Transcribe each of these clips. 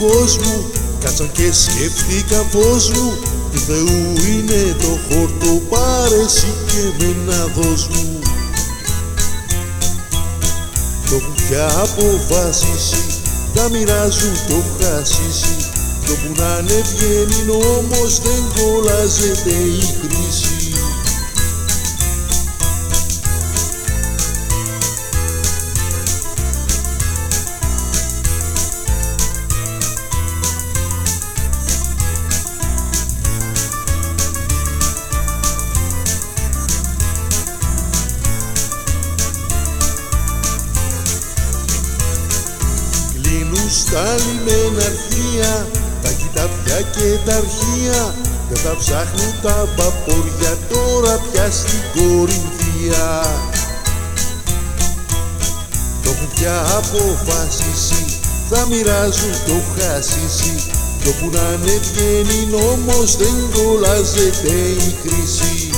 κόσμου. Κάτσαν και σκέφτηκα πως μου. Του Θεού είναι το χόρτο πάρε εσύ και να δώσ' μου. Το έχουν πια αποφασίσει τα μοιράζουν το χασίσι Το που να είναι βγαίνει όμως δεν κολλάζεται η χρήση στα λιμεναρχεία τα κοιτάπια και τα αρχεία. Δεν θα ψάχνουν τα βαπόρια τώρα πια στην Κορινθία. Το έχουν πια αποφασίσει θα μοιράζουν το χασίσι. Το που να είναι βγαίνει όμως δεν κολλάζεται η χρήση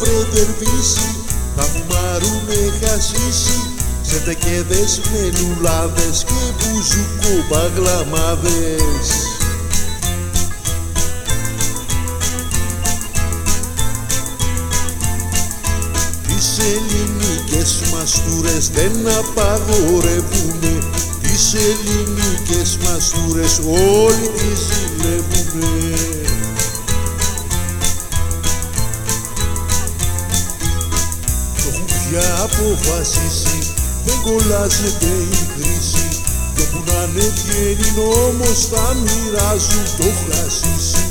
βρετερβίσει θα φουμάρουνε χασίσι σε τεκέδες με λουλάδες και μπουζουκό παγλαμάδες Τις ελληνικές μαστούρες δεν απαγορεύουνε. Τις ελληνικές μαστούρες όλοι τις ζηλεύουνε για αποφασίσει δεν κολλάζεται η χρήση το που να είναι βγαίνει όμως θα μοιράζουν το χασίσι